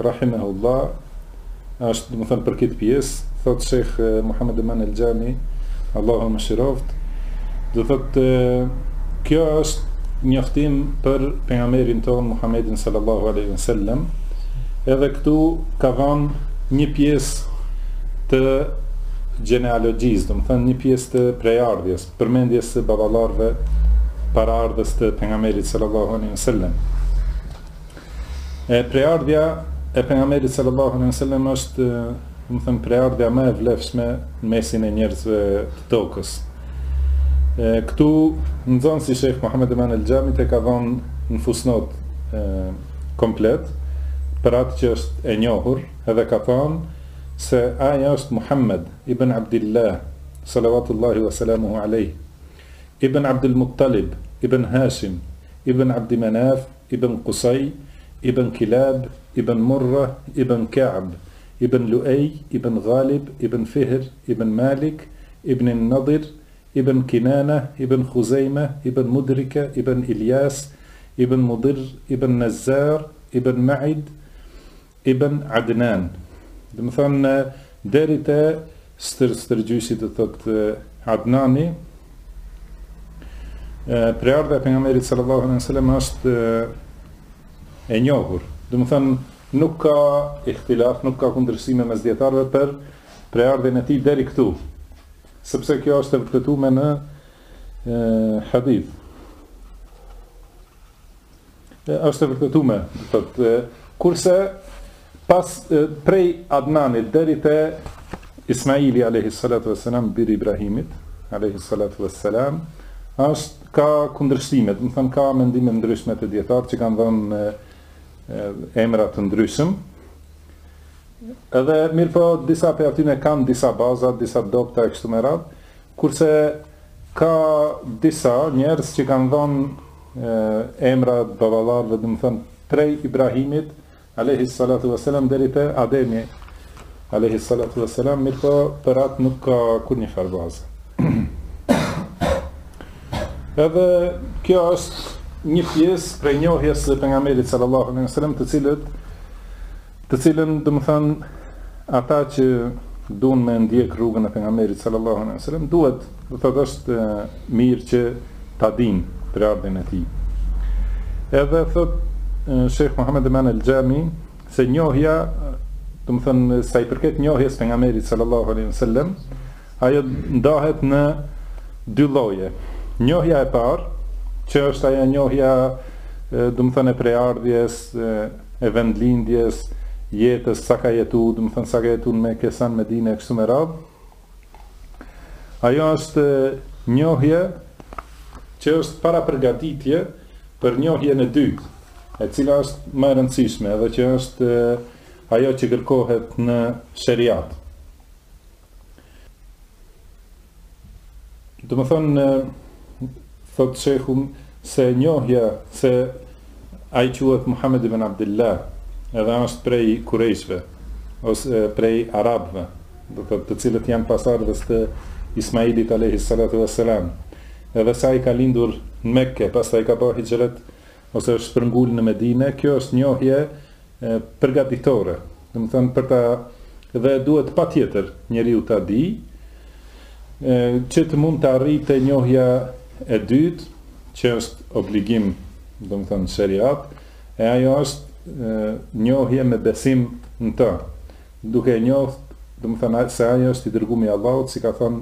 Rahimehullah, është, domethënë, për këtë pjesë, thotë Shekh eh, Muhammed Eman El Gjami, Allahu e mëshiroftë, dhe thotë, eh, kjo është njoftim për pengamerin tonë, Muhammedin sallallahu aleyhi wa sallam, edhe këtu ka dhanë një pjesë të gjenealogjisë, domethënë, një pjesë të prejardhjes, përmendjes së babalarve, paraardhës të pengamerit sallallahu aleyhi wa sallam. E prejardhja e pejgamberit sallallahu alejhi ve sellem është, domethënë, preardhja më e vlefshme në mesin e njerëzve të tokës. E, këtu nxënësi i Sheikh Muhammed Eman El Gjamit e ka dhënë në fusnot e, komplet për atë që është e njohur, edhe ka thënë se ai është Muhammed ibn Abdilah salawatullahi wa salamuhu alejh Ibn Abdul Muttalib, Ibn Hashim, Ibn Abdimanaf, Ibn Qusay, ابن كلاب ابن مرة ابن كعب ابن لؤي ابن غالب ابن فهر ابن مالك ابن النضر ابن كنانة ابن خزيمة ابن مدركة ابن إلياس ابن مضر ابن نزار ابن معد Ibën Adnan, domethënë deri te stër stërgjyshi do thotë Adnani, prejardhja e pejgamberit sallallahu alaihi wasallam është e njohur. Domethënë nuk ka ihtilaf, nuk ka kundërshtime mes dijetarëve për prejardhjen e tij deri këtu. Sepse kjo është e vërtetume në hadith. Është e vërtetume, thot, kurse pas prej Adnanit deri te Ismaili alayhi salatu wassalam bir Ibrahimit alayhi salatu wassalam është ka kundërshtime, domethënë ka mendime të ndryshme të dijetarëve që kanë dhënë emra të ndryshëm. Edhe mirëpo disa prej atyne kanë disa baza, disa dokta e kështu me radhë, kurse ka disa njerëz që kanë dhënë emra të baballarëve, domethënë prej Ibrahimit alayhi salatu wasalam deri te Ademi alayhi salatu wasalam, mirëpo për atë nuk ka kurrnjëfarë bazë. Edhe kjo është një pjesë prej njohjes së pejgamberit sallallahu alaihi wasallam, të cilët Të cilën, domethënë, ata që duan me ndjek rrugën e pejgamberit sallallahu alaihi wasallam, duhet, do të thotë, është mirë që ta dinë prejardhjen e tij. Edhe thot Sheikh Muhammed Eman al-Jami se njohja, domethënë, sa i përket njohjes pejgamberit sallallahu alaihi wasallam, ajo ndahet në dy lloje. Njohja e parë, që është ajo njohja, domethënë, e prejardhjes, e vendlindjes, jetës, sa ka jetu, domethënë sa ka jetu në Mekë, sa në Medinë e kështu me radhë. Ajo është njohje që është parapërgatitje për njohjen e dytë, e cila është më e rëndësishme dhe që është ajo që kërkohet në sheriat. Domethënë, thot shekhu, se njohja se ai quhet Muhammed ibn Abdillah, edhe është prej kurejshëve, ose prej arabëve, do të, të cilët janë pasardhës të Ismailit Alejhi Salatu ve Selam, edhe se ai ka lindur në Mekke, pastaj ka ba hijret, ose është shpërngul në Medine, kjo është njohje përgatitore, domethënë për atë duhet patjetër njeriu ta di që të mund të arrijë te njohja e dytë, që është obligim, domethënë shariat, e ajo është njohje me besim në të, duke e njohur domethënë se ai është i dërguar i Allahut, si ka thënë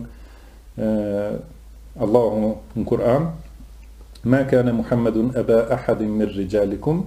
Allahu në Kur'an, "Ma kana Muhammedun aba ahadin min rijalikum"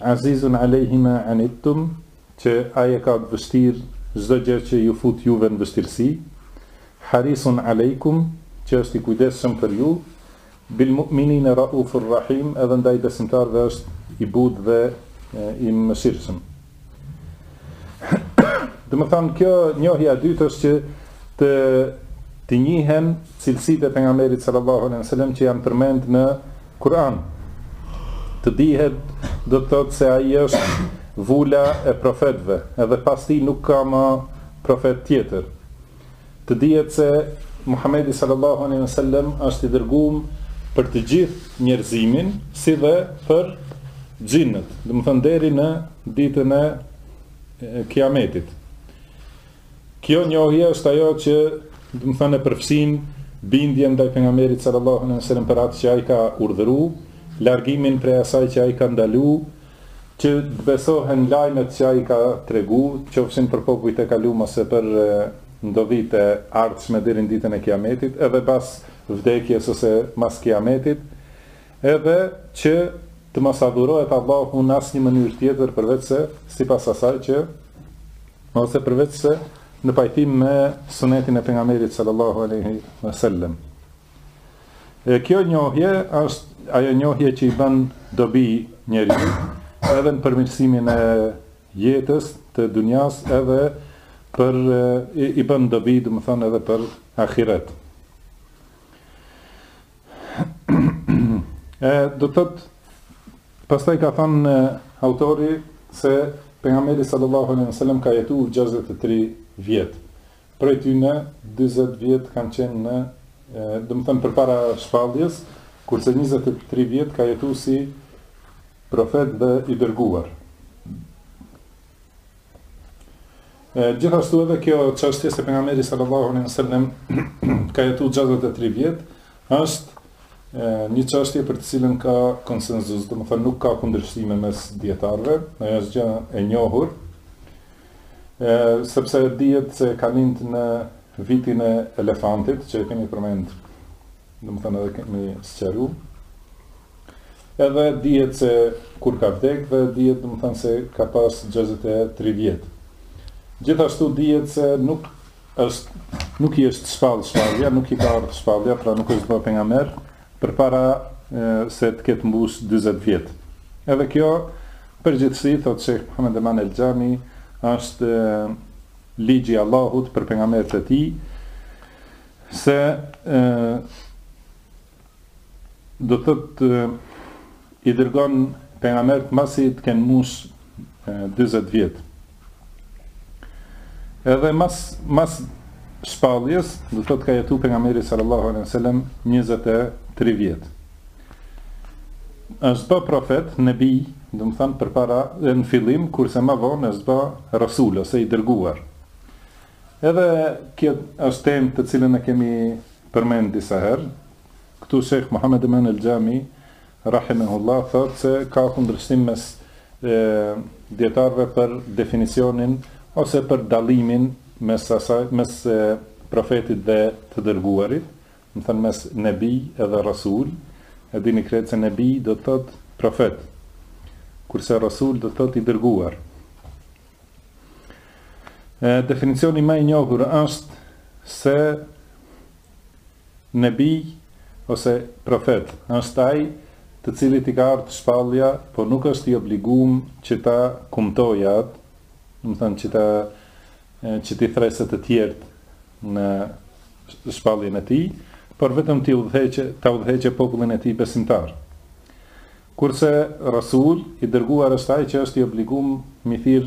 Azizun alejhi ma anittum, që Ai e ka të vështirë çdo gjë që ju fut juve në vështirësi, harisun alejkum, që është i kujdesshëm për ju, bil mu'minine raufur rahim, edhe ndaj besimtarëve është i butë dhe i mëshirshëm. Domethënë, kjo njohja e dytë është që të njihen cilësitë e pejgamberit sallallahu alejhi ve sellem që janë përmend në Kur'an. Të dihet do të thotë se ai është vula e profetëve, edhe pas tij nuk ka më profet tjetër. Të dihet se Muhamedi sallallahu alejhi ve sellem është i dërgu për të gjithë njerëzimin, si dhe për xhinët, domethënë deri në ditën e Kiametit. Kjo njohje është ajo që domethënë përfshin bindjen ndaj pejgamberit sallallahu alejhi ve sellem për atë që ai ka urdhëru, largimin prej asaj që ai ka ndalu, Që të besohen lajmet që ai ka tregu, qofshin për popujt e kalum ose për ndodhitë e ardhshme deri në Ditën e Kijametit, edhe pas vdekjes ose mas Kijametit, edhe që të mos adhurohet Allahu në asnjë mënyrë tjetër përveçse sipas asaj që ose përveçse në pajtim me Sunetin e Pejgamberit sallallahu alejhi ve sellem. E kjo njohje është ajo njohje që i bën dobi njeriut edhe në përmirësimin e jetës të dunjas edhe për i, i bën dobi, domethënë edhe për ahiret. e do të thotë pastaj ka thënë autori se pejgamberi sallallahu alaihi wasallam ka jetu 63 vjet. Prej tyne, dyzet vjet kanë qenë në, domethënë përpara shpalljes, kurse njëzet e tri vjet ka jetu si profet dhe i dërguar. E, gjithashtu edhe kjo çështje se pejgamberi sallallahu alejhi ve sellem ka jetu 63 vjet, është e, një çështje për të cilën ka konsensus, domethënë nuk ka kundërshtime mes dijetarëve, ajo është gjë e njohur. e, sepse dihet se ka lind në vitin e elefantit, që e kemi përmend, domethënë edhe kemi sqaru, edhe dihet se kur ka vdek dhe dihet domethënë se ka pas 63 vjet. Gjithashtu dihet se nuk është nuk i është shpallë shpallja, nuk i ka ardhë shpallja, pra nuk është bërë pejgamber, përpara se të ketë mbushë dyzet vjet. Edhe kjo përgjithësi, thotë Shejh Muhammed Eman El Xhami, është ligji i Allahut për pejgamberët e tij se e, do të thotë i dërgon pejgamberët masi të kenë mbushë 40 vjet. Edhe mas mas shpalljes, do të thotë ka jetu pejgamberi sallallahu alejhi ve sellem 23 vjet. Është ba profet nebij, domethënë përpara në fillim kurse ma vonë është ba rasul ose i dërguar. Edhe kjo është temë të cilën e kemi përmend disa herë. Këtu Shejh Muhammed Eman El Xhami Rahimehullah thotë se ka kundërshtim mes dijetarëve për definicionin ose për dallimin mes asaj mes profetit dhe të dërguarit, domethënë mes nebij edhe rasul, e dini krejt se nebij do të thotë profet, kurse rasul do të thotë i dërguar. Definicioni më i njohur është se Nebij ose profet është ai të cilit i ka ardhë shpallja por nuk është i obligum që ta kumtojë atë, domethënë që ta që t'i thërresë të tjerët në shpalljen e tij, por vetëm t'i udhëheqë ta udhëheqë popullin e tij besimtar. Kurse Rasul i dërguar është ai që është i obligum m'i thirr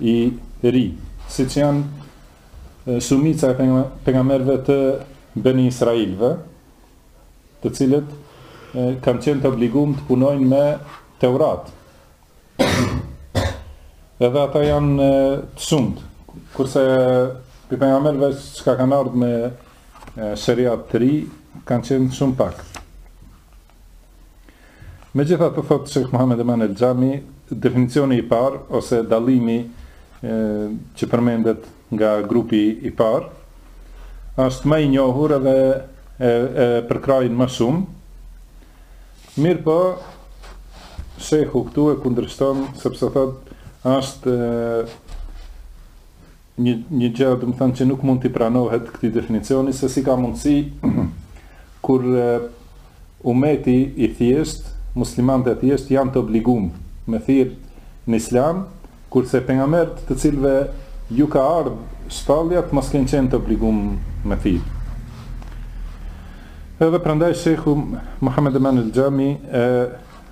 i ri, siç janë shumica e pejgamberëve të Beni Israilëve, të cilët kanë qenë të obligum të punojnë me Teurat. Edhe ata janë të shumtë, kurse për pejgamberëve çka kanë ardhë me sheriat të ri, kanë qenë shumë pak. Megjithatë, thotë Sheikh Muhammad Eman El Jami, definicioni i parë ose dallimi e, që përmendet nga grupi i parë është më i njohur edhe e, e përkrahin më shumë. Mirëpo, Sheikhu këtu e kundërshton, sepse thotë, është Një një gjë domethënë që nuk mund t'i pranohet këtij definicioni se si ka mundësi kur umeti i thjesht, muslimanët e thjesht janë të obligum me thirr në Islam, kurse pejgamberët të cilëve ju ka ardh shpallja të mos kenë qenë të obliguar me thirr. Edhe prandaj Shekhu Muhammed Eman el Xhami e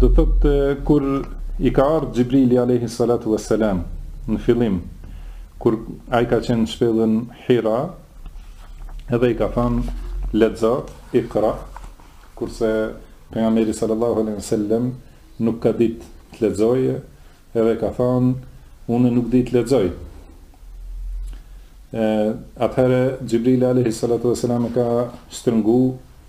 Do thotë kur i ka ardhë Xhibrili alayhi salatu wassalam në fillim kur ai ka qenë në shpellën Hira edhe i ka thënë lexo Iqra kurse pejgamberi sallallahu alaihi wasallam nuk ka ditë të lexojë edhe ka thënë unë nuk di të lexoj atëherë Xhibrili alayhi salatu wassalam ka shtrëngu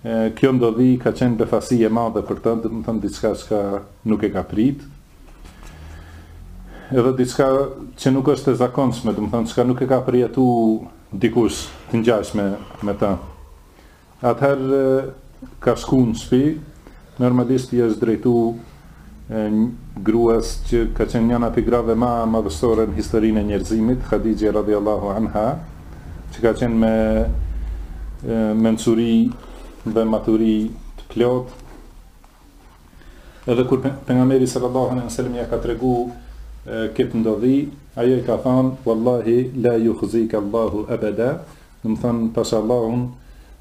Kjo ndodhi ka qenë befasi e madhe për të, domethënë diçka çka nuk e ka pritë, edhe diçka që nuk është e zakonshme, domethënë çka nuk e ka përjetu dikush të ngjashme me të. Atëherë ka shku në shpi, normalisht i është drejtu e gruas që ka qenë njana prej grave ma madhështore në historinë e njerëzimit, Khadijja radhiyallahu anha, që ka qenë me mençuri dhe maturi të plotë. Edhe kur pejgamberi sallallahu alaihi wasallam ia ka tregu këtë ndodhi, ajo i ka thënë wallahi la yukhzike Allahu abada, Domethënë pash Allahun,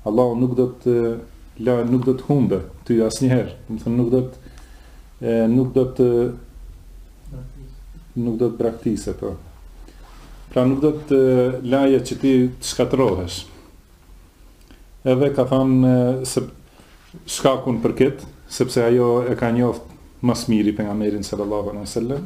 Allahu nuk do të la, nuk do të humbë ty asnjëherë. Domethënë nuk do të e nuk do të nuk do të braktisë ato. Pra nuk do të laje që ti të shkatërrohesh. Edhe ka thënë edhe shkakun për këtë, sepse ajo e ka njoftë më së miri pejgamberin sallallahu alaihi wasallam,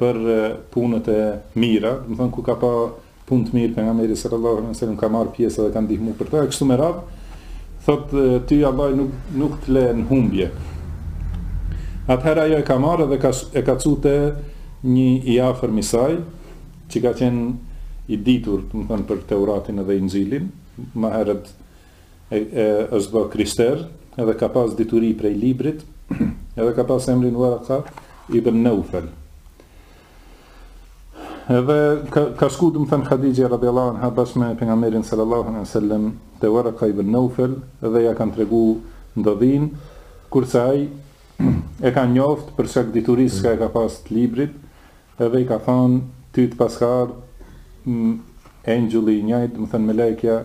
për punët e mira, domethënë kur ka pa punë të mirë pejgamberi sallallahu alaihi wasallam ka marrë pjesë dhe ka ndihmu për të, e kështu me radhë, thotë ty Allah nuk nuk të lë në humbje. Atëherë ajo e ka marrë dhe ka e ka çu te një i afërm i saj, që ka qenë i ditur, domethënë për Teuratin dhe Inxhilin, më herët e është bo krishter, edhe ka pas dituri prej librit, edhe ka pas emrin Waraka ibn Naufal. Edhe ka, ka shku domethënë Khadija radiallahu anha bashkë me pejgamberin sallallahu alejhi sallem te Waraka ibn Naufal edhe ja kanë tregu ndodhin kurse ai e ka njoft për shkak dituris që e ka pas të librit edhe i ka thonë ty të paskar engjulli i njajt domethënë melaqja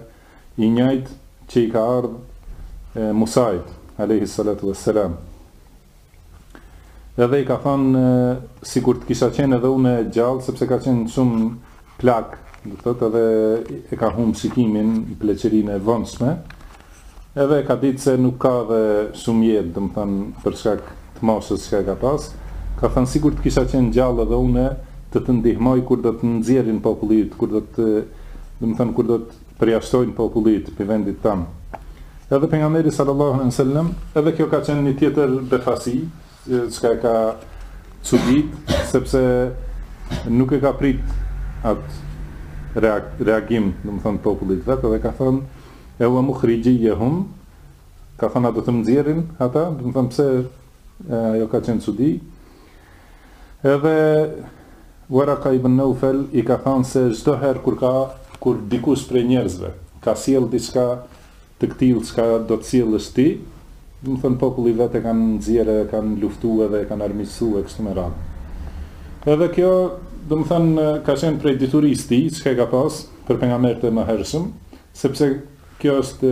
i njajtë që i ka ardhë Musait, alejhi salatu e selam. Edhe i ka thënë, sikur të kisha qenë edhe une gjallë, sepse ka qenë shumë plak, do thot, edhe e ka humë shikimin pi pleqërisë së vet, edhe e ka ditë se nuk ka dhe shumë jetë, domethënë, për shkak të moshës që e ka pas, ka thënë, sikur të kisha qenë gjallë edhe une, të të ndihmoj kur do të nxjerrin populli yt, kur do të, domethënë, kur do të përjashtojnë populli yt pi vendit tand edhe pejgamberi sallallahu alejhi wasallam edhe kjo ka qenë një tjetër befasi çka e ka çudit sepse nuk e ka prit atë reagim domethonë popullit vet dhe ka thonë e wa mukhrijiya hum ka thonë a do të m'nxjerrin ata domethonë pse Ajo ka qenë çudi. Edhe Waraka ibn Nawfal i ka thënë se çdo herë kur ka kur dikush prej njerëzve ka sjell diçka të këtillë çka do të sjellësh ti, domethonë populli vet e kanë nxjerrë dhe e kanë luftuar dhe e kanë armiqësuar kështu me radhë. Edhe kjo, domethonë ka qenë prej diturisë tij, çka ka pas për pejgamberët e mëhershëm, sepse kjo është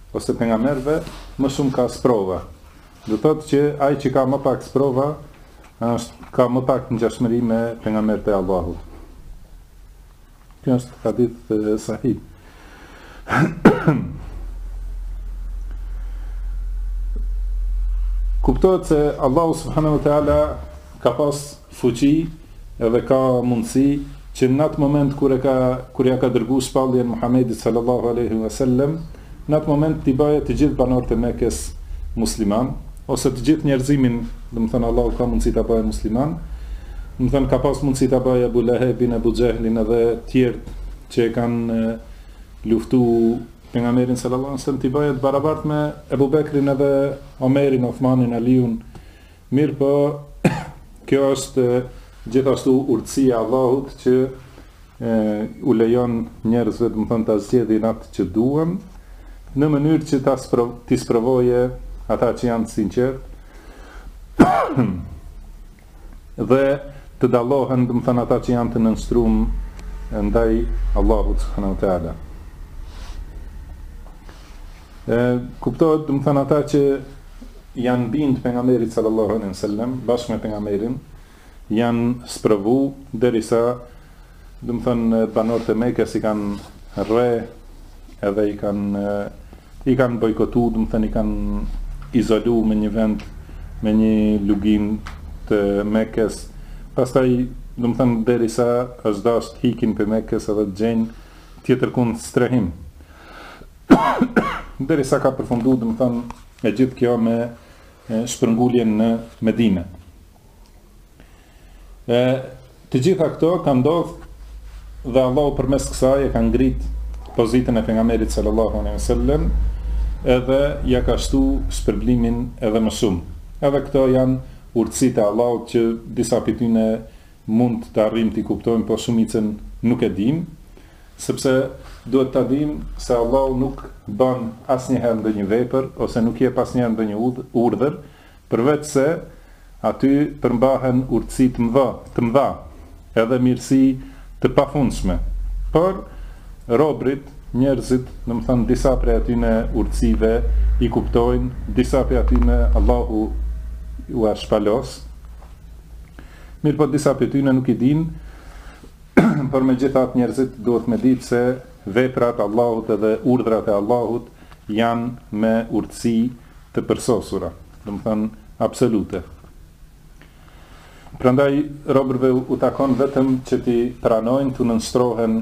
ose pejgamberëve, më shumë ka sprova. Do të thotë që ai që ka ma pak sprova, është ka më pak ngjashmëri me pejgamberët e Allahut. Kjo është hadith sahih. Kuptohet se Allahu subhanahu wa taala ka pas fuqi edhe ka mundësi që n'atë moment kur e ka kur ia ka dërgu shpalljen Muhamedit sallallahu alejhi ve sellem n'atë moment t'i baje të gjithë banorët e Mekes musliman ose të gjithë njerëzimin domethënë Allahu ka mundësi ta baje musliman domethënë ka pas mundësi ta baje Ebu Lehebin Ebu Xhehlin edhe tjerët që e kanë luftu pejgamberin sallallahu alejhi ve sellem t'i baje të barabartë me Ebu Bekrin edhe Omerin Osmanin Aliun Mirëpo, kjo është gjithashtu urtësia e Allahut që u lejon njerëzve, domethonë, ta zgjedhin atë që duan, në mënyrë që ta sprov, t'i sprovojë ata që janë të sinqertë. dhe të dallohen, domethonë, ata që janë të nënshtruar ndaj Allahut subhanahu wa taala. E kuptohet, domethonë ata që i janë bind pejgamberit sallallahu alaihi wasallam bashkë me pejgamberin janë sprovu derisa domethonë banorët e Mekës i kanë rreh edhe i kanë i kanë bojkotu, domethonë i kanë izolu me një vend me një lugin të Mekës. Pastaj domethonë derisa është dasht të hikin prej Mekës edhe të gjejnë tjetërkund strehim. Derisa ka përfundu, domethënë, e gjithë kjo me shpërnguljen në Medine. E, të gjitha këto ka ndodh dhe Allahu përmes kësaj e ka ngrit pozitën e pejgamberit sallallahu alejhi ve sellem edhe ja ka shtu shpërblimin edhe më shumë. Edhe këto janë urtësitë e Allahut që disa pi tyne Mund të arrijmë t'i kuptojmë, por shumicën nuk e dimë, sepse duhet ta dimë se Allahu nuk bën asnjëherë ndonjë vepër ose nuk jep asnjëherë ndonjë urdhër, përveç se aty përmbahen urtësi të mëdha, të mëdha, edhe mirësi të pafundshme. Por robërit, njerëzit, domethënë disa prej atyne urtësive i kuptojnë, disa prej atyne Allahu ua shpalos, Mirëpo disa prej tyne nuk i dinë, por megjithatë njerëzit duhet me dit se veprat e Allahut edhe urdhrat e Allahut janë me urtësi të përsosura, domethënë absolute. Prandaj robërve u takon vetëm që t'i pranojnë, t'u nënshtrohen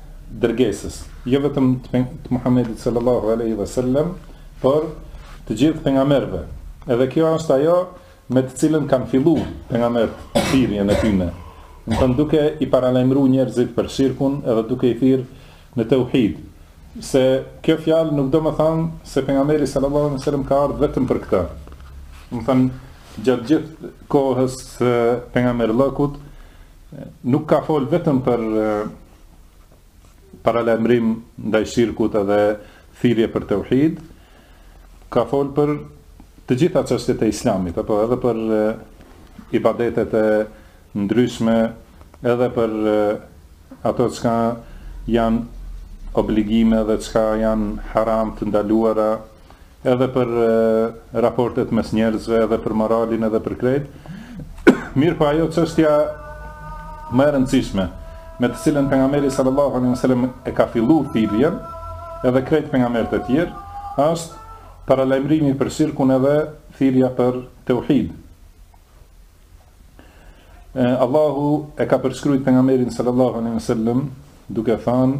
dërgesës, jo vetëm të Muhamedit sallallahu alejhi ve sellem, por të gjithë pejgamberëve. Edhe kjo është ajo me të cilën kanë filluar pejgambert thirrjen e tyre. Domethënë duke i paralajmëruar njerëzit për shirkun edhe duke i thirr në tauhid. Se kjo fjalë nuk domethënë se pejgamberi sallallahu alejhi ve sellem ka ardh vetëm për këtë. Domethënë gjatë gjithë kohës së pejgamberllëkut Nuk ka fol vetëm për paralajmërim ndaj shirkut edhe thirrje për tauhid, ka fol për të gjitha çështjet e islamit, apo edhe për ibadetet e ndryshme, edhe për ato çka janë obligime dhe çka janë haram të ndaluara, edhe për raportet mes njerëzve, edhe për moralin, edhe për krejt. Mirëpo ajo çështja më e rëndësishme, me të cilën pejgamberi sallallahu alaihi wasallam e ka fillu thirrjen, edhe krejt pejgamberët e tjerë, është paralajmërimi për shirkun edhe thirrja për tauhid. Allahu e ka përshkruajtur pejgamberin sallallahu alaihi wasallam duke thënë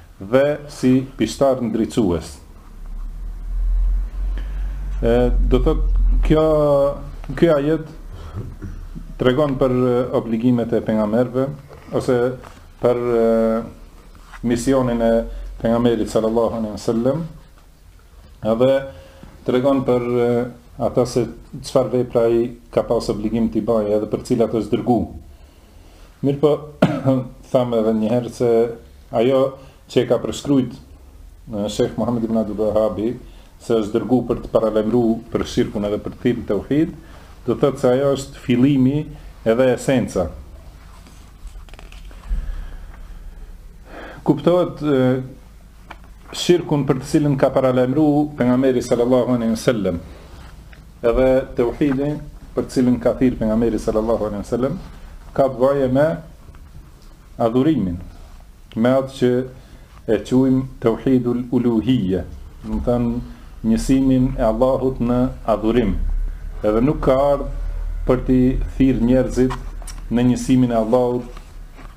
dhe si pishtar ndriçues. Ë do të thotë kjo ky ajet tregon për obligimet e pejgamberëve ose për e, misionin e pejgamberit sallallahu alaihi wasallam. Edhe tregon për e, ata se çfarë vepra ai ka pas obligim t'i bëjë edhe për cilat është dërgu. Mirëpo, thamë edhe njëherë se ajo që e ka përshkrujt Sheh Muhammed Ibn Abdul Vehabi, se është dërgu për të paralajmëru për shirkun edhe për të, në teuhid, do të thotë se ajo është fillimi edhe esenca. Kuptohet shirkun për të cilin ka paralajmëru pejgamberi sallallahu alejhi ve sellem, Edhe teuhidi, për të cilin ka thirrë pejgamberi sallallahu alejhi ve sellem, ka të bëjë me adhurimin, me atë që e quajmë teuhidul uluhije, domethënë njësimin e Allahut në adhurim. Edhe nuk ka ardh për t'i thirrë njerëzit në njësimin e Allahut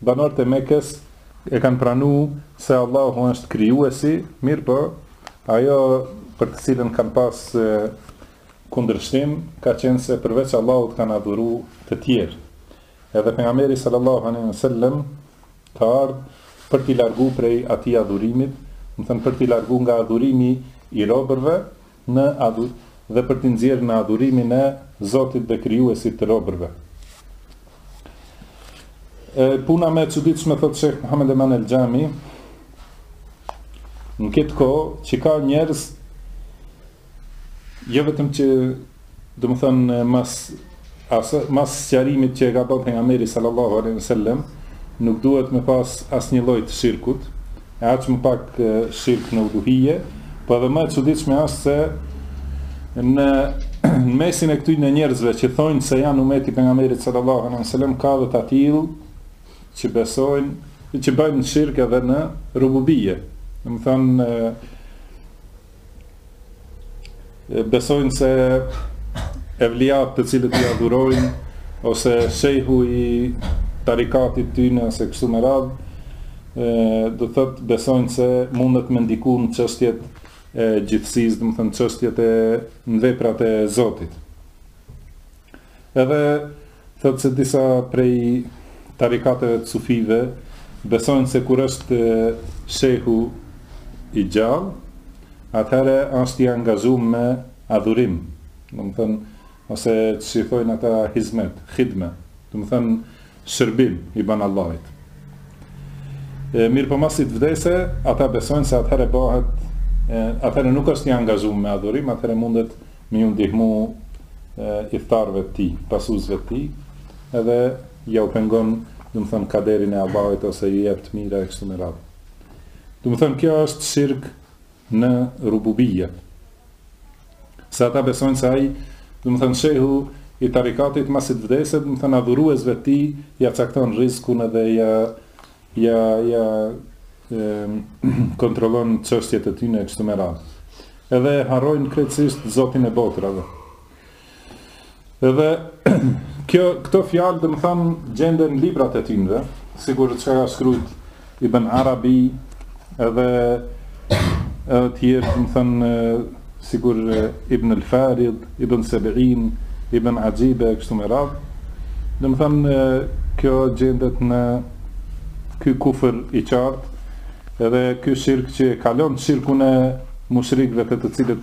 Banorët e Mekes e kanë pranu se Allahu është krijuesi, mirëpo ajo për të cilën kanë pas kundërshtim ka qenë se përveç Allahut kanë adhuru të tjerë. Edhe pejgamberi sallallahu alaihi wasallam ka ardh për t'i largu prej atij adhurimit, domethënë për t'i largu nga adhurimi i robërve, në adhu, dhe për t'i nxjerrë në adhurimin e Zotit dhe Krijuesit të robërve. E puna më e çuditshme thotë Sheh Muhammed Eman El Xhami, në këtë kohë që ka njerëz jo vetëm që Domethënë mas asë mas sqarimit që e ka bën pejgamberi sallallahu alejhi ve sellem nuk duhet me pas asnjë lloj të shirkut, e aq më pak shirk në uluhije, po edhe më e çuditshme është se në në mesin e këtyre njerëzve që thonë se janë umeti i pejgamberit sallallahu alejhi ve sellem ka dhe të tillë që besojnë që bëjnë shirk edhe në rububije. Domethënë besojnë se evliat të cilët i adhurojnë ose shejhu i tarikatit të tyne ose kështu me radhë do thot besojnë se mundet me ndiku në çështjet e gjithësisë, domethanë çështjet e në veprat e Zotit. Edhe thotë se disa prej tarikateve të sufive besojnë se kur është shehu i gjallë, atëherë është i angazhu me adhurim, domethanë ose qysh i thojnë ata hizmet, khidme. Domethanë Shërbim i ban Allahit. Mirëpo masi të vdese, ata besojnë se atëherë bëhet e atëherë nuk është i angazhu me adhurim, atëherë mundet me ju ndihmu ithtarëve të tij, pasuesve të tij, edhe ja u pengon, domethanë kaderin e Allahit ose i jep të mira e kështu me radhë. Domethanë kjo është shirk në rububije, se ata besojnë se ai, domethanë shehu i tarikatit masi të vdesë, domethanë adhuruesve të tij ja cakton rizkun edhe ja ja ja kontrollon çështjet e tyne kështu me radhë. Edhe harrojnë krejtësisht Zotin e botërave. Edhe kjo këto fjalë domethanë gjenden në librat e tynve, sikur çka ka shkru Ibn Arabi edhe të tjerë domethanë sikur Ibn al-Farid, Ibn Sebiin, Ibn Axhibe kështu me radhë. Domethanë kjo gjendet në ky kufër i qartë edhe ky shirk që e kalon shirkun e mushrikëve të të cilët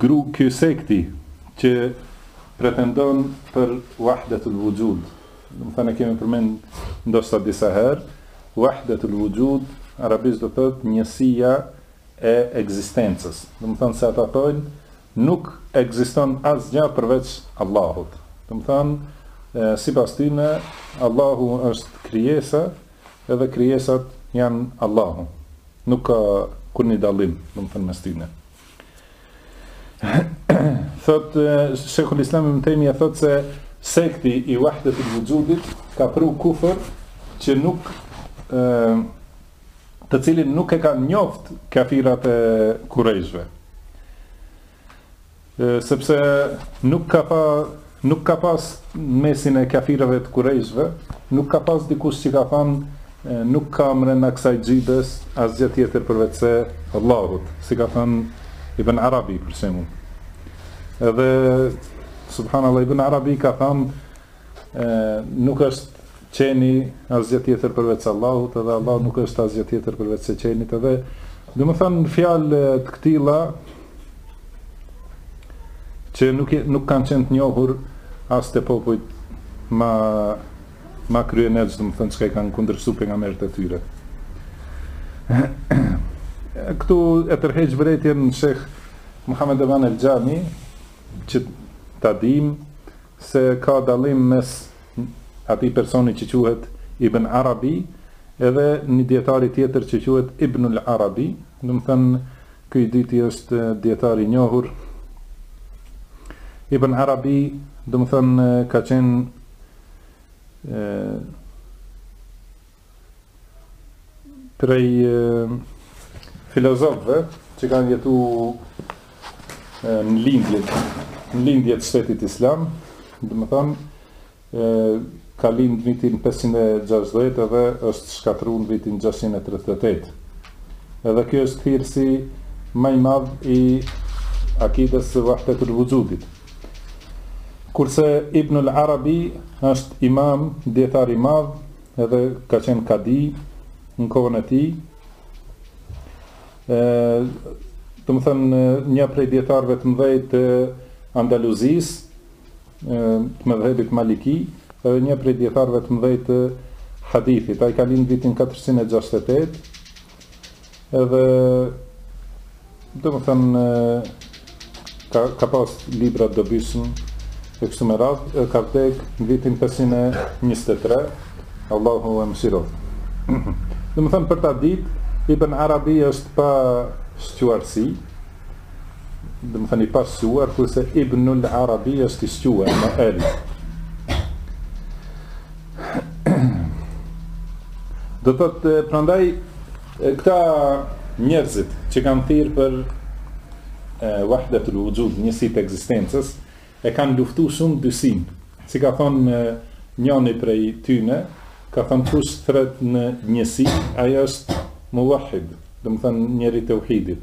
Gru ky sekti që pretendon për wahdatul wujud. Domethënë e kemi përmend ndoshta disa herë, wahdatul wujud arabisht do thotë njësia e ekzistencës. Domethënë se ata thonë nuk ekziston asgjë përveç Allahut. Domethënë sipas tyre Allahu është krijesa edhe krijesat janë Allahu. Nuk ka kurrnjë dallim, domethënë mes tyre. Thot Shejhul Islam ibn Tejmije thot se sekti i Wahdat al-Wujudit ka pru kufër që nuk të cilin nuk e kanë njoft kafirat e kurejshve. Sepse nuk ka pa Nuk ka pas në mesin e kafirëve të Kurejshve, nuk ka pas dikush që ka thanë nuk ka mrena kësaj xhybes asgjë tjetër përveç se Allahut, si ka thënë Ibn Arabi për shembull. Edhe subhanallahu Ibn Arabi ka thënë nuk është qeni asgjë tjetër përveç Allahut, edhe Allah nuk është asgjë tjetër përveç se qenit. Edhe domethënë fjalë të këtilla që nuk, nuk kanë qenë të njohur as te popujt ma, ma kryeneç, domethënë që i kanë kundërshtu pejgamberët e tyre. Këtu e tërheq vërejtjen shejh Muhammed Eman El Xhami, që ta dim se ka dalim mes atij personi që quhet Ibn Arabi, edhe një dijetari tjetër që quhet Ibnul Arabi, domethënë, Ky i dyti është dijetar i njohur Ibn Arabi, domethënë ka qenë ë prej filozofëve që kanë jetu në lindje, në lindje të shtetit islam domethënë e ka lind në vitin pesëqind e gjashtëdhjetë dhe është shkatërru në vitin gjashtëqind e tridhjetë e tetë. Edhe ky është thirrësi ma i madh i akides së Wahdatul Wujudit. Kurse Ibnul Arabi është imam, dijetar i madh, edhe ka qenë kadi në kohën e tij. ë Domethënë një prej dijetarëve të mëdhej të Andaluzisë, të medhhebit Maliki, edhe një prej dijetarëve të mëdhej të hadithit. Ai ka lind vitin 468, edhe, domethënë, ka, ka pas libra të dobishëm, e kështu me radhë, edhe ka vdek në vitin 523, Allahu e mëshiroftë. Domethënë, për ta ditë, Ibn Arabi është pa shquarësi, domethënë i pashquar, kurse Ibnul Arabi është i shquar me El. Domethënë prandaj, këta njerëzit që kanë thirë për wahdetul wuxhud, njësi të ekzistencës, e kanë luftu shumë dysim. Si ka thonë njëni prej tyne, ka thonë kush thret në njësi, aj është muwahid, domethënë njeri i teuhidit.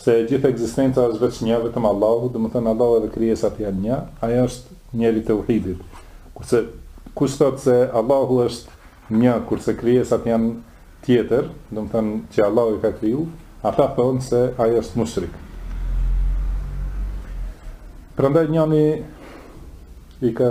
se e gjithë ekzistenca është veç një, vetëm Allahu, domethënë Allahu edhe krijesat janë një, ajo është njeri teuhidit. Kurse kush thotë se Allahu është një, kurse krijesat janë tjetër, domethënë që Allahu i ka kriju, ata thonë se ai është mushrik. Prandaj njëri i ka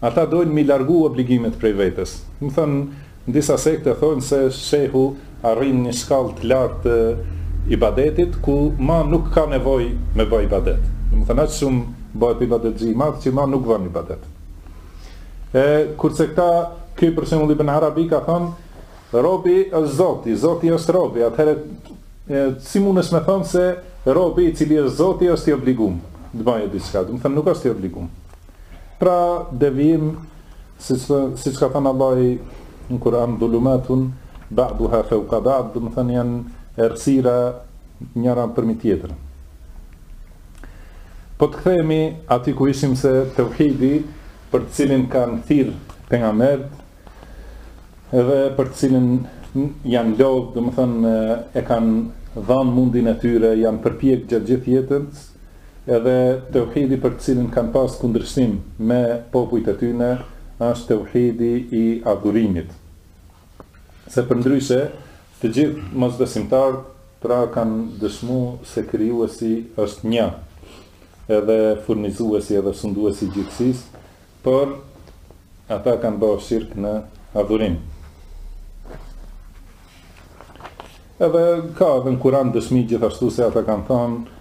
Ata dojnë m'i largu obligimet prej vetes. Domethënë, disa sekte thonë se shehu arrin një shkallë të lartë të ibadetit, ku ma nuk ka nevojë me ba ibadet. Domethënë, aq shumë bëhet ibadetxhi i madh që ma nuk bën ibadet. E, kurse këta, ky për shembull Ibn Arabi ka thënë, robi është Zoti, Zoti është robi, atëherë Si mundesh me thënë se robi i cili është Zoti është i obligum të bëjë diçka? Domethënë nuk është i obligum. Pra devijim siç siç ka thënë Allahu në Kur'an dhulumatun ba'duha fawqa ba'd, domethënë janë errësira njëra përmi tjetrën. Po të kthehemi aty ku ishim se teuhidi për të cilin kanë thirr pejgamberët Edhe për të cilin janë lodhë, domethënë e kanë dhanë mundin e tyre, janë përpjekë gjatë gjithë jetës, edhe teuhidi për të cilin kanë pasë kundërshtim me popujt e tyne, është teuhidi i adhurimit. Se përndryshe, të gjithë mosbesimtarët, pra kanë dëshmu se Krijuesi është Një, edhe Furnizuesi edhe Sunduesi i gjithësisë, Por ata kanë ba shirk në adhurim. Edhe ka edhe në Kur'an dëshmi gjithashtu se ata kanë thënë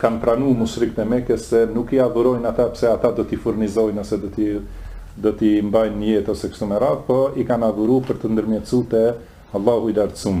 kanë pranu mushrikët e Mekës se nuk i adhurojnë ata pse ata do t'i furnizojnë ose do t'i do t'i mbajnë në jetë ose kështu me radhë, po i kanë adhuru për të ndërmjetësu te Allahu i lartësum.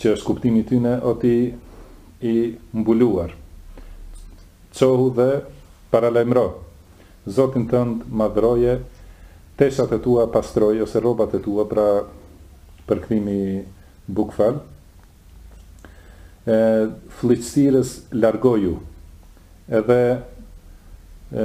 që është kuptimi i tyne o ti i mbuluar. Çohu dhe paralajmëro. Zotin tënd madhroje, teshat e tua pastroji ose rrobat e tua, pra përkthimi bukval. E flliqësirës largoju. Edhe e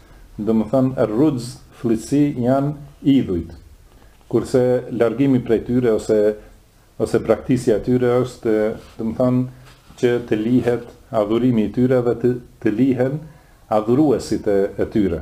domethënë rruxhz flliqësi janë idhujt, kurse largimi prej tyre ose ose braktisja e tyre është domethënë që të lihet adhurimi i tyre dhe të lihen adhuruesit e tyre.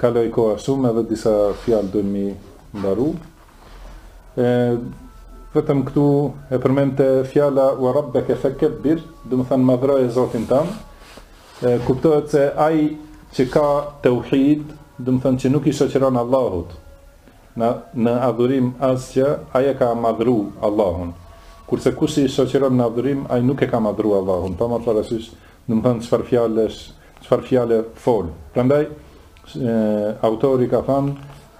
Kaloi koha shumë edhe disa fjalë duhen mi mbaru. E vetëm këtu e përmendte fjala wa rabbaka fakabbir, do të thënë madhroje Zotin tënd. E kuptohet se ai që ka tauhid, do të thënë që nuk i shoqëron Allahut në në adhurim asgjë, ai e ka madhru Allahun. Kurse kush i shoqëron në adhurim, ai nuk e ka madhru Allahun. Pa marrë parasysh Domethënë çfarë fjale, çfarë fjale fol. Prandaj autori ka thënë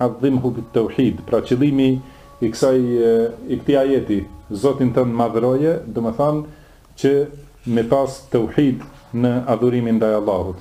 adhimhu bit tauhid, pra qëllimi i kësaj i këtij ajeti, Zotin tënd madhroje, domethënë që me pas tauhid në adhurimin ndaj Allahut.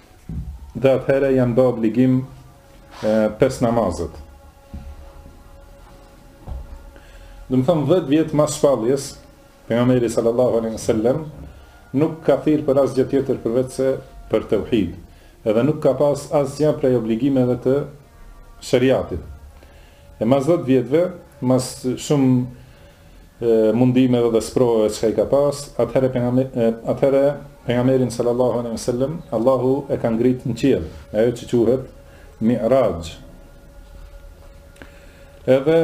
dhe atëherë janë bë obligim pesë namazet. Domethënë dhetë vjet mas shpalljes, pejgamberi sallallahu alaihi sallam, nuk ka thirr për asgjë tjetër përveç se për tauhid, edhe nuk ka pas asgjë prej obligimeve të sheriatit. E mas dhetë vjetëve, mas shumë mundimeve dhe sprovave çka i ka pas, atëherë pejgamberi, atëherë pejgamberin sallallahu alejhi ve sellem, Allahu e ka ngrit në qiell, ajo që quhet Mi'raj. Edhe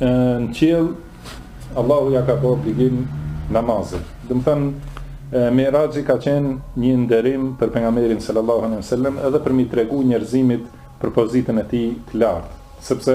në qiell Allahu ja ka bërë obligim namazet. Domethënë Mi'raji ka qenë një nderim për pejgamberin sallallahu alejhi ve sellem edhe për mi tregu njerëzimit për pozitën e tij të lartë, sepse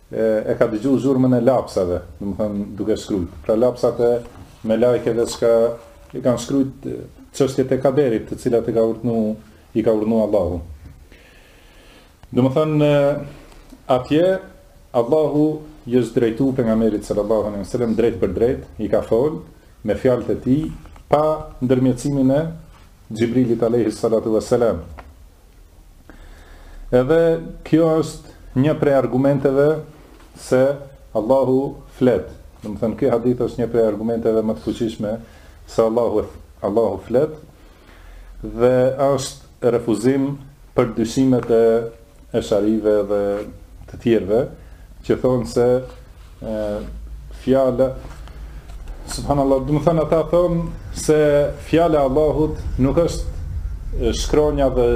E ka dëgju zhurmën e lapsave, domethënë duke shkrujt. Pra lapsat e melaikeve çka i kanë shkrujt çështjet e kaderit, të cilat i ka urdhnu, i ka urdhnu Allahu. Domethënë atje Allahu i është drejtu pejgamberit sallallahu alaihi wasallam drejtpërdrejt, i ka fol me fjalët e tij pa ndërmjetësimin e Xhibrilit alejhi salatu ve selam. Edhe kjo është një prej argumenteve se Allahu flet. Domethënë kjo hadith është një prej argumenteve më të fuqishme se Allahu Allahu flet dhe është refuzim për dyshimet e Esh'arive dhe të tjerëve që thonë se e, fjala subhanallahu domethënë ata thonë se fjala e Allahut nuk është shkronja dhe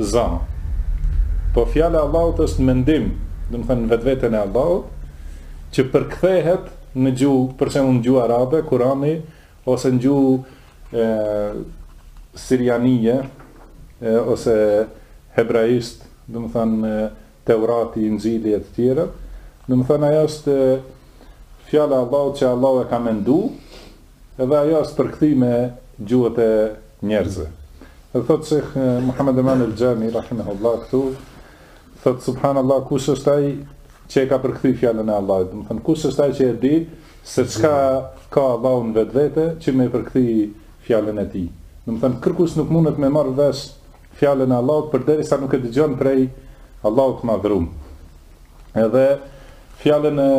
zë. Po fjala e Allahut është mendim, domethënë vetveten e Allahut që përkthehet në gjuhë, për shembull në gjuhë arabe, Kurani ose në gjuhë sirianisht e, ose hebraisht, domethënë Teurati, Inxhili e të tjera. Domethënë ajo është fjala e Allahut që Allahu e ka mendu, edhe ajo është përkthy në gjuhët e njerëzve. Dhe thotë sheh Muhammed Eman El Xhami, Rahimahullah, këtu, thotë Subhanallah, kush është ai Që e ka përkthy fjalën e Allahut, domethënë kush është ai që e di se çka ka Allahu në vetvete që me përkthy fjalën e tij. Domethënë kërrkush nuk mundet me marr vesh fjalën e Allahut përderisa nuk e dëgjon prej Allahut të madhnum. Edhe fjalën e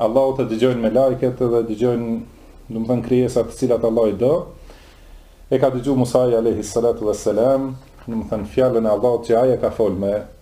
Allahut e dëgjojnë melaiket dhe e dëgjojnë domethënë krijesat të cilat Allahu i do, e ka dëgju Musai a.s. domethënë fjalën e Allahut që ai e ka folë me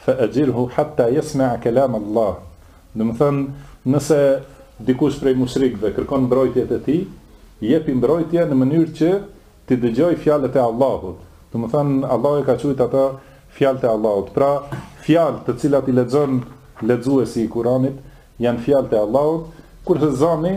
Fe exhirhu hatta jesmea kelam Allah, domethënë nëse dikush prej mushrikëve kërkon mbrojtje te ti, jepi mbrojtje në mënyrë që t'i dëgjojë fjalët e Allahut, domethënë Allahu i ka quajt ato fjalët e Allahut, pra fjalët të cilat i lexon lexuesi i Kuranit janë fjalët e Allahut, kurse zani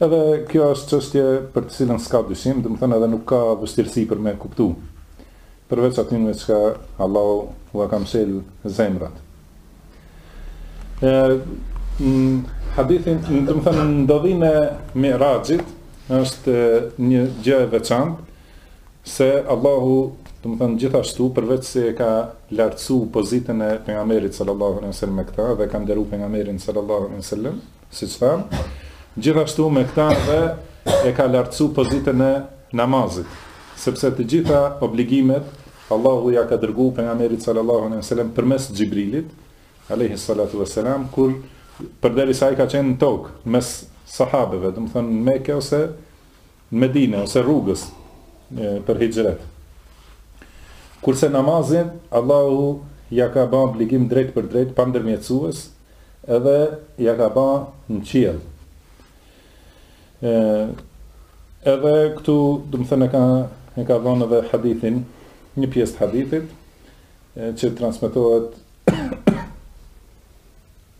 Edhe kjo është çështje për të cilën s'ka dyshim, domethënë edhe nuk ka vështirësi për me kuptu, përveç atyne çka Allahu ua ka mshel zemrat. E, në hadithin, domethënë në ndodhin e Mi'raxhit është një gjë e veçantë se Allahu domethënë gjithashtu, përveç se ka lartësu pozitën e pejgamberit sallallahu alaihi sallam me këta, dhe ka nderu pejgamberin sallallahu alaihi sallam, siç thamë, gjithashtu me këta dhe e ka lartësu pozitën e namazit, sepse të gjitha obligimet, Allahu ja ka dërgu pejgamberit sallallahu alejhi ue selam përmes Xhibrilit, alejhi salatu ue selam, kur përderisa ai ka qenë në tokë, mes sahabeve, domethënë në Meke ose në Medine ose rrugës për hixhret. Kurse namazin Allahu ja ka ba obligim drejtpërdrejt pa ndërmjetësues, edhe ja ka ba në qiell. Edhe këtu, domethënë ka e ka dhënë edhe hadithin, një pjesë të hadithit që transmetohet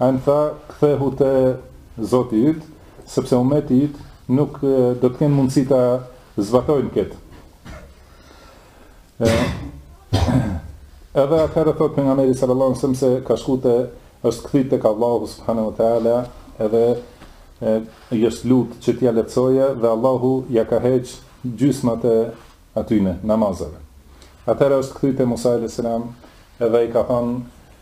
Ai më tha, Kthehu te Zoti yt, sepse ummeti yt nuk do të kenë mundësi ta zbatojnë këtë. Edhe atëherë thot pejgamberi sallallahu alajhi wasallam se ka shku te, është kthy tek Allahu subhanahu wa taala edhe e, i është lut që t'ja lehtësojë dhe Allahu ja ka heq gjysmat e atyne, namazeve. Atëherë është kthy te Musa alejhi selam edhe i ka thonë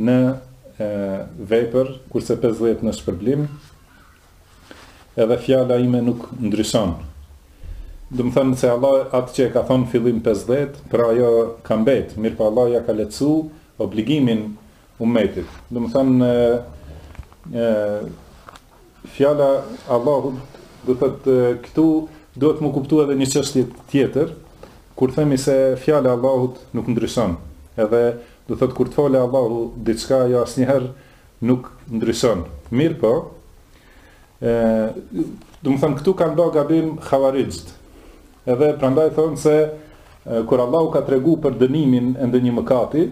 në vepër, kurse 50 në shpërblim, edhe fjala ime nuk ndryshon. Domethënë se Allah atë që e ka thonë fillim 50, pra ajo ka mbet, mirëpo Allah ja ka lehtësu obligimin umetit. Domethënë, Fjala e Allahut, do thotë këtu duhet me kuptu edhe një çështje tjetër, kur themi se fjala e Allahut nuk ndryshon. Edhe do thotë kur të fol Allahu diçka ajo asnjëherë nuk ndryshon. Mirëpo. Ë, do të them këtu kanë bërë gabim havarixhët. Edhe prandaj thonë se kur Allahu ka tregu për dënimin e ndonjë mëkati,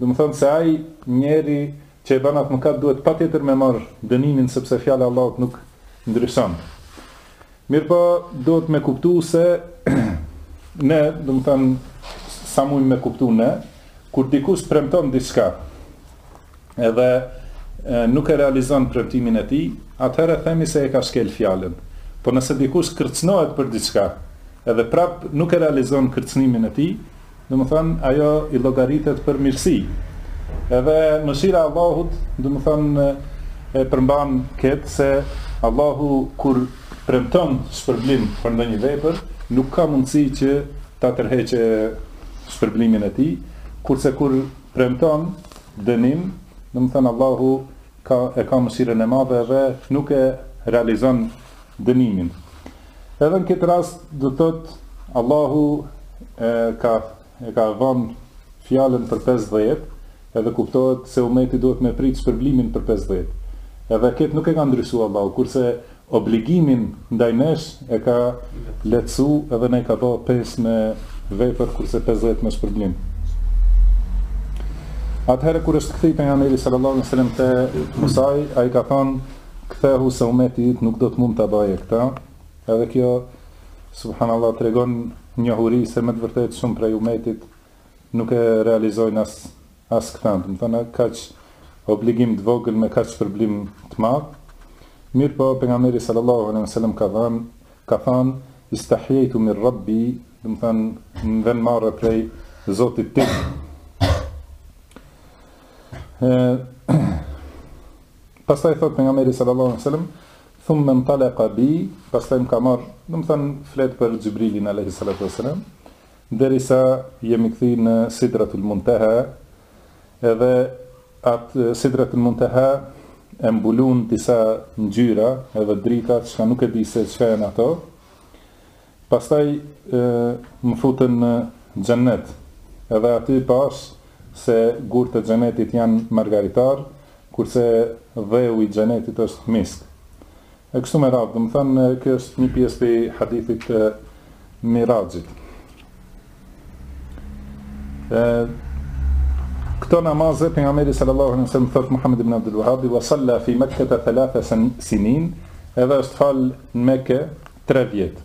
Domethënë se ai njeri që e bën atë mëkat duhet patjetër me marr dënimin sepse fjala e Allahut nuk ndryshon. Mirpo duhet me kuptu se ne, domethënë sa mund me kuptu ne, kur dikush premton diçka edhe nuk e realizon premtimin e tij, atëherë themi se e ka shkel fjalën. Po nëse dikush kërcënohet për diçka, edhe prap nuk e realizon kërcënimin e tij, Domethënë ajo i llogaritet për mirësi. Edhe mëshira e Allahut, domethënë e përmban këtë se Allahu kur premton shpërblim për ndonjë vepër, nuk ka mundësi që ta tërheqë shpërblimin e tij, kurse kur premton dënim, domethënë Allahu ka e ka mëshirën e madhe dhe nuk e realizon dënimin. Edhe në këtë rast do thotë Allahu e ka e ka dhënë fjalën për 50, edhe kuptohet se umeti duhet me prit shpërblimin për 50. Edhe këtë nuk e ka ndryshuar Allahu, kurse obligimin ndaj nesh e ka lehtësu edhe na ka ba 5 me vepër, kurse 50 me shpërblim. Atëherë kur është kthy pejgamberi sallallahu alejhi ve sellem te Musa, ai ka thonë, Kthehu se ummeti yt nuk do të mund ta baje këtë, edhe kjo subhanallah tregon njohuri se me të vërtetë shumë prej ummetit nuk e realizojnë as as këtë, do të thonë kaq obligim të vogël me kaq shpërblim të madh, mirëpo pejgamberi sallallahu alejhi ve sellem ka thënë ka thënë istahjeitu mir rabbi, do të thonë më vjen marre prej Zotit tim. Pastaj thotë Pejgamberi sallallahu alejhi ve selem, Thumme ntalaka bi, pastaj më ka marrë, domethënë flet për Xhibrilin alejhi salatu ve selam, derisa jemi kthy në Sidratul Munteha, edhe atë Sidratul Munteha e mbulun disa ngjyra edhe drita, çka nuk e di se çka janë ato, Pastaj më futën në Xhennet, edhe aty pashë se gurët e Xhennetit janë margaritarë, kurse dheu i Xhennetit është misk. E kështu me radhë, domethënë kjo është një pjesë prej hadithit të Miraxhit. E, këto namaze, pejgamberi sallallahu alaihi wasallam thotë Muhammed ibn Abdul Wahabi, wa salla fi Mekkate thalatha sinin, edhe është falë në Mekë, tre vjet.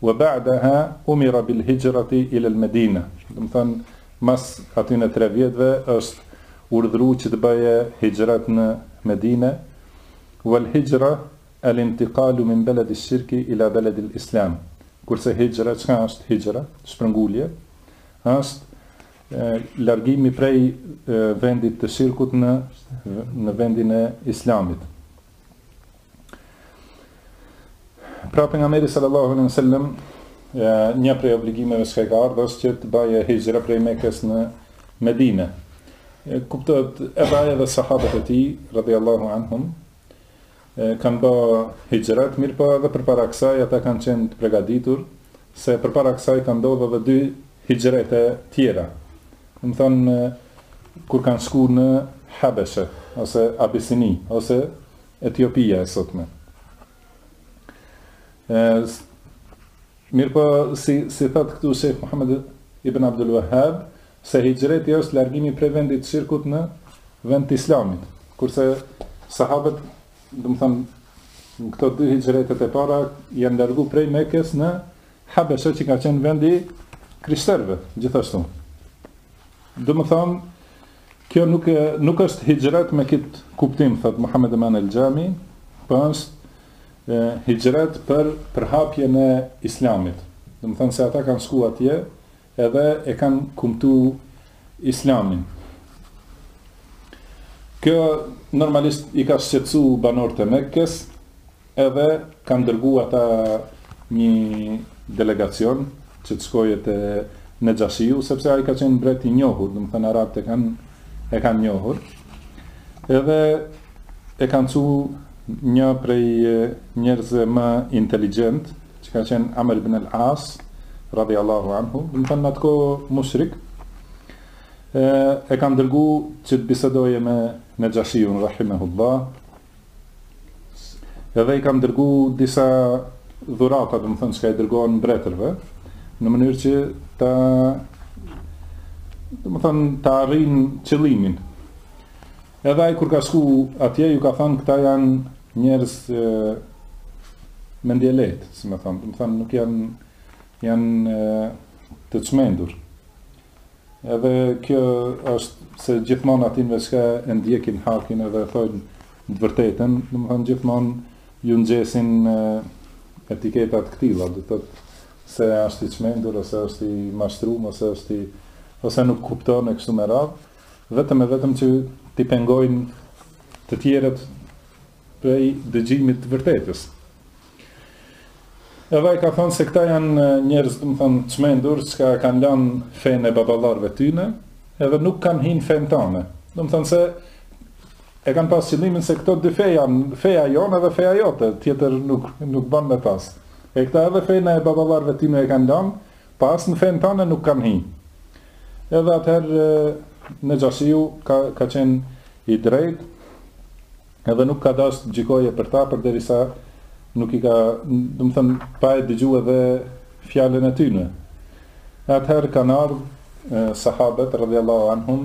Wa ba'daha umira bil hijrati ila al Madina. Domethënë mas atyne tre vjetëve është urdhëru që të bëjë hijrat në Medinë. Wal hijra al intiqalu min balad al shirk ila balad al islam. Kurse hijra çka është hijra? Shpërngulje është largimi prej vendit të shirkut në në vendin e islamit. Pra pejgamberi sallallahu alaihi sallam, një prej obligimeve çka i ka ardhë, është që të bajë hixhret prej Mekës në Medine. Kuptohet edhe ai edhe sahabët e tij, radhi Allahu anhum, kanë ba hixhret, mirëpo edhe përpara kësaj, ata kanë qenë të pregaditur, se përpara kësaj kanë ndodhur edhe dy hixhrete tjera, domethënë kur kanë shku në Habeshe, ose Abisini, ose Etiopia e sotme. E, mirëpo, si, si thotë këtu Shejh Muhammed ibn Abdul Wahab, se hijreti është largimi prej vendit të shirkut në vend të islamit, kurse sahabët domethënë në këto dy hijretet e para janë largu prej Mekës në Habeshe që ka qenë vend i krishterëve, gjithashtu. Domethënë, kjo nuk, e, nuk është hijret me këtë kuptim, thotë Muhammed Eman El Xhami, po është e, hijret për përhapjen e islamit. Domethënë se ata kanë shku atje, Edhe e kanë kumtu Islamin. Kjo normalisht i ka shqetësu banorët e Mekës, edhe kanë dërgu ata një delegacion që të shkojë te Nexhashiu, sepse ai ka qenë mbret i njohur, domethënë arabët e kanë e kanë njohur. Edhe e kanë çu një prej njerëzve më inteligjentë që ka qenë Amr ibn al-As, radhi Allahu anhu, domethënë në atë kohë mushrik, e, e kanë dërgu që të bisedojë me Nexhashiun, rahimehullah, edhe i kanë dërgu disa dhurata, domethënë, çka i dërgohen mbretërve, në mënyrë që ta, domethënë, ta arrijnë qëllimin. Edhe ai kur ka shku atje ju ka thënë këta janë njerëz e, mendjelehtë, si me thanë, domethënë nuk janë janë të çmendur. Edhe kjo është se gjithmonë atyne veç që e ndjekin hakin edhe e thojnë të vërtetën, domethënë gjithmonë ju ngjesin etiketa të këtilla, dhe të se është i çmendur, ose është i mashtrum, ose është i, ose nuk kupton e kështu me radhë, vetëm e vetëm që t'i pengojnë të tjerët prej dëgjimit të të vërtetës. Edhe ai ka thënë se këta janë njerëz, domethënë, të çmendur, që kanë lënë fenë e baballarëve tyne, edhe nuk kanë hi n'fenë tonë. Domethënë se e kanë pas qëllimin se këto dy feja, feja jonë dhe feja jote, tjetër nuk nuk bën me pas. E këta edhe fenë e baballarëve tyne e kanë lënë, Po as në fenë tane nuk kanë hi. Edhe atëherë Nexhashiu ka ka qenë i drejtë edhe nuk ka dasht të gjykojë për ta përderisa nuk i ka, domethënë, pa e dëgju edhe fjalën e tyne. Atëherë kanë ardhë sahabët radhiyallahu anhum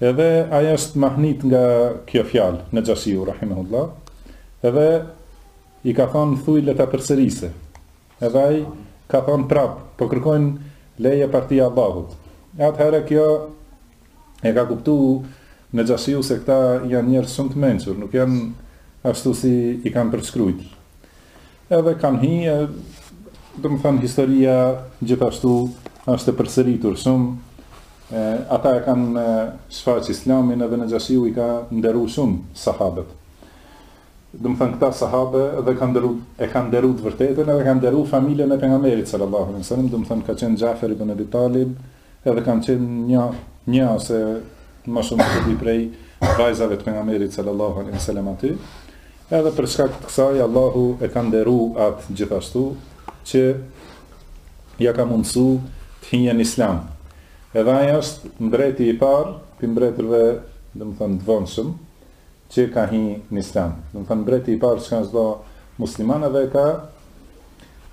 Edhe ai është mahnit nga kjo fjalë, Nexhashiu rahimehullah, edhe i ka thonë thuj le ta përsërisë. Edhe ai ka thonë prap, po kërkojnë leje partia e Allahut. Atëherë kjo e ka kuptu Nexhashiu se këta janë njerëz shumë të mençur, nuk janë ashtu si i kanë përshkrujt. Edhe kanë hi, domethënë historia gjithashtu është e përsëritur shumë. E, ata e kanë shfaq islamin edhe Nexhashiu i ka nderu shumë sahabët. Domethënë këta sahabe edhe ka nderu, e ka nderu të vërtetën edhe ka nderu familjen e pejgamberit sallallahu alaihi wasallam, domethënë ka qenë Xhaferi ibn Ebi Talib, Edhe kanë qenë një, një ose më shumë s'di prej vajzave të pejgamberit sallallahu alaihi wasallam aty. Edhe për shkak të kësaj Allahu e ka nderuar atë gjithashtu që ja ka mundsu të hyjë në Islam. Edhe ai është mbreti i parë, prej mbretërve, domethënë të vonshëm që ka hi në Islam. Domethënë mbreti i parë që ka qenë musliman edhe ka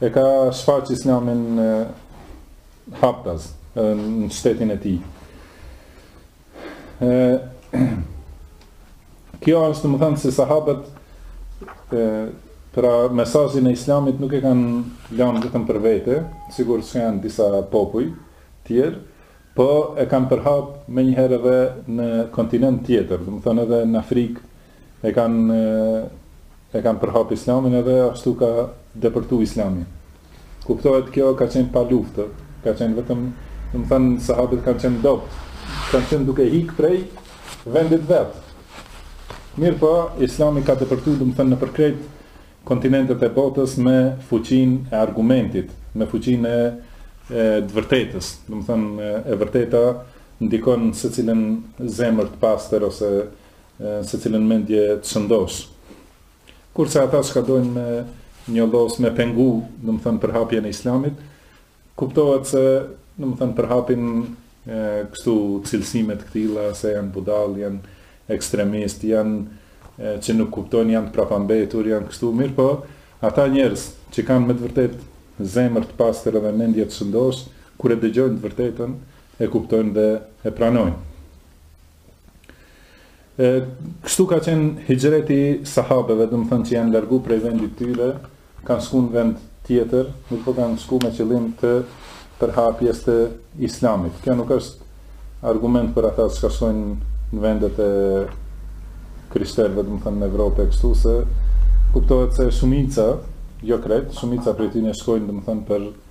e ka shfaqë Islamin Haptas, në shtetin e tij. Kjo është domethënë se sahabët e, pra mesazhin e islamit nuk e kanë lanë vetëm për vete, sikur që janë disa popuj tjerë, po e kanë përhap menjëherë edhe në kontinent tjetër, domethënë edhe në Afrikë e kanë e kanë përhap islamin edhe ashtu ka depërtu islami. Kuptohet kjo ka qenë pa luftë, ka qenë vetëm, do të thënë sahabët kanë qenë dobët, kanë qenë duke ik prej vendit vet. Mirëpo, Islami ka depërtuar, do të thënë nëpër krejt kontinentet e botës me fuqinë e argumentit, me fuqinë e e të vërtetës, do të thënë e vërteta ndikon në secilën zemër të pastër ose në secilën mendje të shëndoshë. Kurse ata çka dojnë me njollos, me pengu, do të thënë përhapjen e Islamit, kuptohet se, do të thënë përhapin e, kështu cilësime të këtilla se janë budallë, janë ekstremistë, janë që nuk kuptojnë, janë të prapambetur, janë kështu, mirëpo ata njerëz që kanë me të vërtetë zemër të pastër dhe mendje të shëndoshë, kur e dëgjojnë të vërtetën, e kuptojnë dhe e pranojnë. E, kështu ka qenë hixhreti i sahabëve, domethënë që janë largu prej vendit tyre, kanë shku në vend tjetër, mirëpo kanë shku me qëllim të përhapjes të islamit. Kjo nuk është argument për ata çka shkojnë në vendet e krishterëve, domethënë në Evropë e kështu, se kuptohet se shumica, jo krejt, shumica prej tyne shkojnë, domethënë për